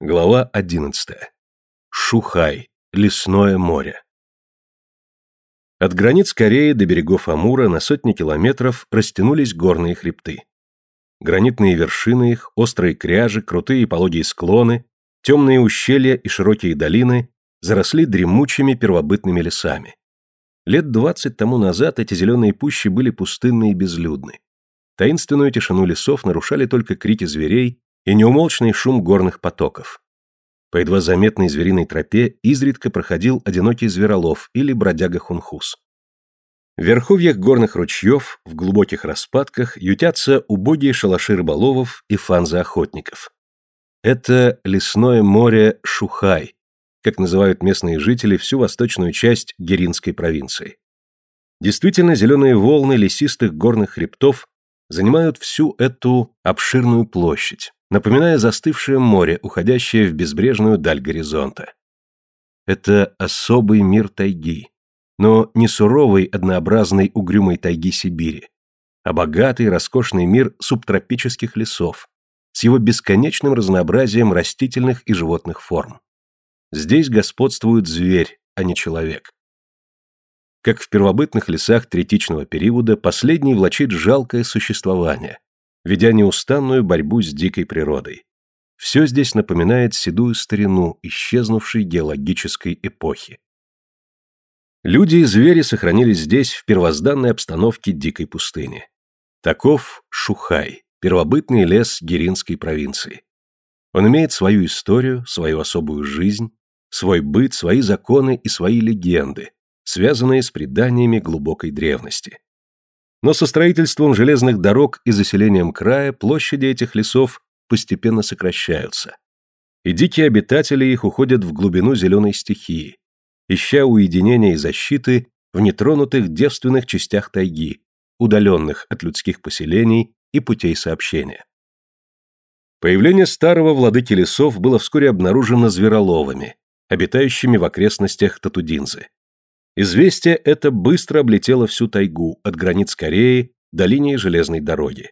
Глава 11. Шухай. Лесное море. От границ Кореи до берегов Амура на сотни километров растянулись горные хребты. Гранитные вершины их, острые кряжи, крутые и пологие склоны, темные ущелья и широкие долины заросли дремучими первобытными лесами. Лет двадцать тому назад эти зеленые пущи были пустынны и безлюдны. Таинственную тишину лесов нарушали только крики зверей и неумолчный шум горных потоков. По едва заметной звериной тропе изредка проходил одинокий зверолов или бродяга хунхус. В верховьях горных ручьев, в глубоких распадках ютятся убогие шалаши рыболовов и фанзы охотников. Это лесное море Шухай, как называют местные жители всю восточную часть Геринской провинции. Действительно, зеленые волны лесистых горных хребтов занимают всю эту обширную площадь, напоминая застывшее море, уходящее в безбрежную даль горизонта. Это особый мир тайги, но не суровый, однообразный, угрюмой тайги Сибири, а богатый, роскошный мир субтропических лесов с его бесконечным разнообразием растительных и животных форм. Здесь господствует зверь, а не человек. Как в первобытных лесах третичного периода, последний влачит жалкое существование, ведя неустанную борьбу с дикой природой. Все здесь напоминает седую старину, исчезнувшей геологической эпохи. Люди и звери сохранились здесь в первозданной обстановке дикой пустыни. Таков Шухай, первобытный лес Геринской провинции. Он имеет свою историю, свою особую жизнь, свой быт, свои законы и свои легенды, связанные с преданиями глубокой древности. Но со строительством железных дорог и заселением края площади этих лесов постепенно сокращаются. И дикие обитатели их уходят в глубину зеленой стихии, ища уединения и защиты в нетронутых девственных частях тайги, удаленных от людских поселений и путей сообщения. Появление старого владыки лесов было вскоре обнаружено звероловами, обитающими в окрестностях Татудинзы. Известие это быстро облетело всю тайгу, от границ Кореи до линии железной дороги.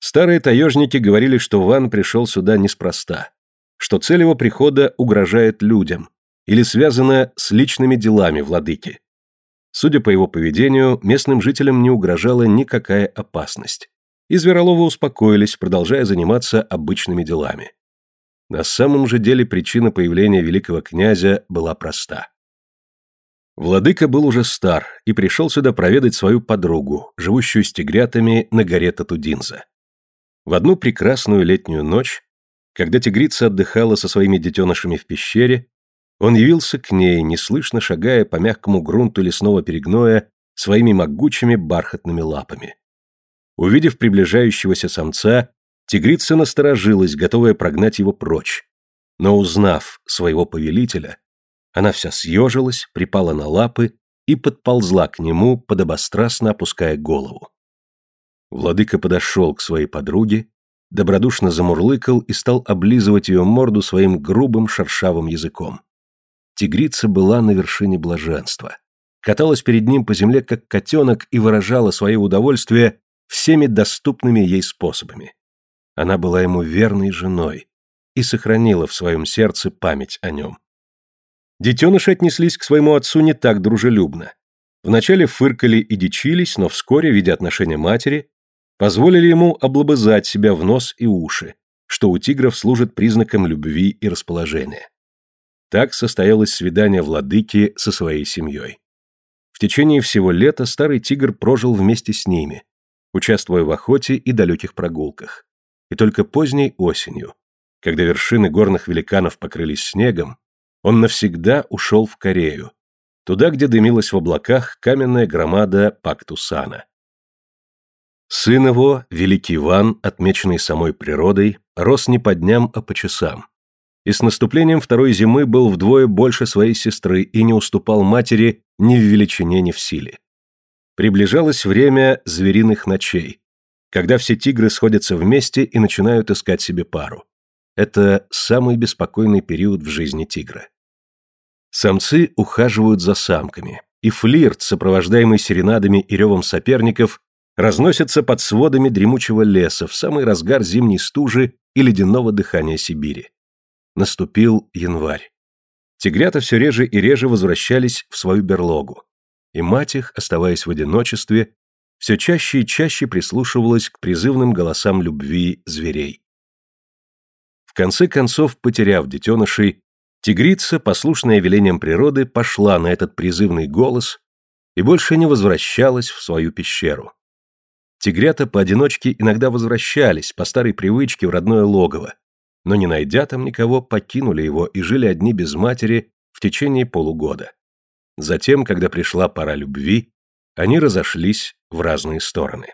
Старые таежники говорили, что Ван пришел сюда неспроста, что цель его прихода угрожает людям или связана с личными делами владыки. Судя по его поведению, местным жителям не угрожала никакая опасность. И Звероловы успокоились, продолжая заниматься обычными делами. На самом же деле причина появления великого князя была проста – Владыка был уже стар и пришел сюда проведать свою подругу, живущую с тигрятами на горе Татудинза. В одну прекрасную летнюю ночь, когда тигрица отдыхала со своими детенышами в пещере, он явился к ней, неслышно шагая по мягкому грунту лесного перегноя своими могучими бархатными лапами. Увидев приближающегося самца, тигрица насторожилась, готовая прогнать его прочь. Но узнав своего повелителя, она вся съежилась, припала на лапы и подползла к нему, подобострастно опуская голову. Владыка подошел к своей подруге, добродушно замурлыкал и стал облизывать ее морду своим грубым шершавым языком. Тигрица была на вершине блаженства. Каталась перед ним по земле, как котенок, и выражала свое удовольствие всеми доступными ей способами. Она была ему верной женой и сохранила в своем сердце память о нем. Детеныши отнеслись к своему отцу не так дружелюбно. Вначале фыркали и дичились, но вскоре, видя отношение матери, позволили ему облобызать себя в нос и уши, что у тигров служит признаком любви и расположения. Так состоялось свидание владыки со своей семьей. В течение всего лета старый тигр прожил вместе с ними, участвуя в охоте и далеких прогулках. И только поздней осенью, когда вершины горных великанов покрылись снегом, он навсегда ушел в Корею, туда, где дымилась в облаках каменная громада Пактусана. Сын его, Великий Иван, отмеченный самой природой, рос не по дням, а по часам. И с наступлением второй зимы был вдвое больше своей сестры и не уступал матери ни в величине, ни в силе. Приближалось время звериных ночей, когда все тигры сходятся вместе и начинают искать себе пару. Это самый беспокойный период в жизни тигра. Самцы ухаживают за самками, и флирт, сопровождаемый серенадами и ревом соперников, разносится под сводами дремучего леса в самый разгар зимней стужи и ледяного дыхания Сибири. Наступил январь. Тигрята все реже и реже возвращались в свою берлогу, и мать их, оставаясь в одиночестве, все чаще и чаще прислушивалась к призывным голосам любви зверей. В конце концов, потеряв детенышей, Тигрица, послушная велением природы, пошла на этот призывный голос и больше не возвращалась в свою пещеру. Тигрята поодиночке иногда возвращались по старой привычке в родное логово, но не найдя там никого, покинули его и жили одни без матери в течение полугода. Затем, когда пришла пора любви, они разошлись в разные стороны.